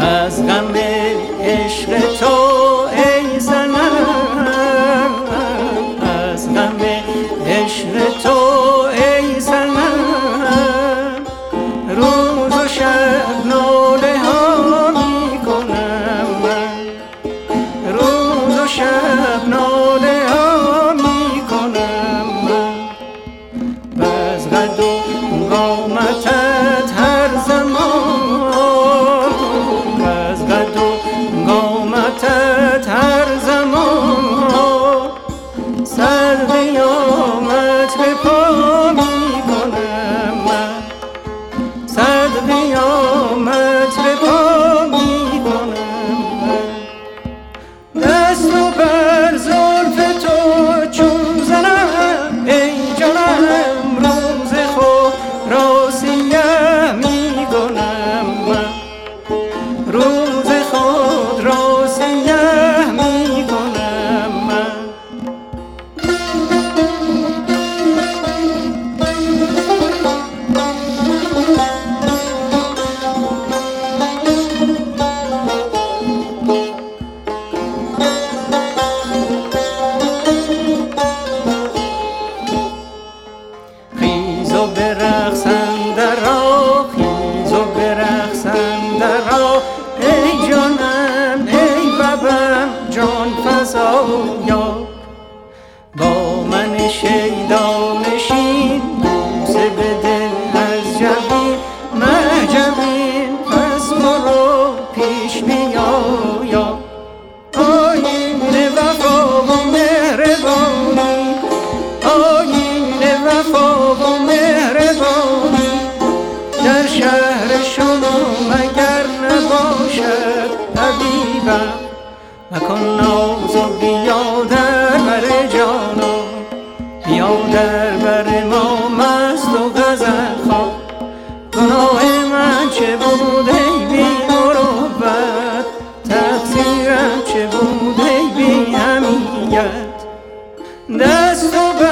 از غم عشق تو فزایا با من شیدا نشین بوسه بده از جبین مجبین پس برو پیش بیایا آین وفا و مهربانی آین وفا و مهربانی. در شهر شما مگر نباشد حبیبم. مکن ناز چه بود ای بی مروبت تقصیرم چه بود ای بی همیت دست و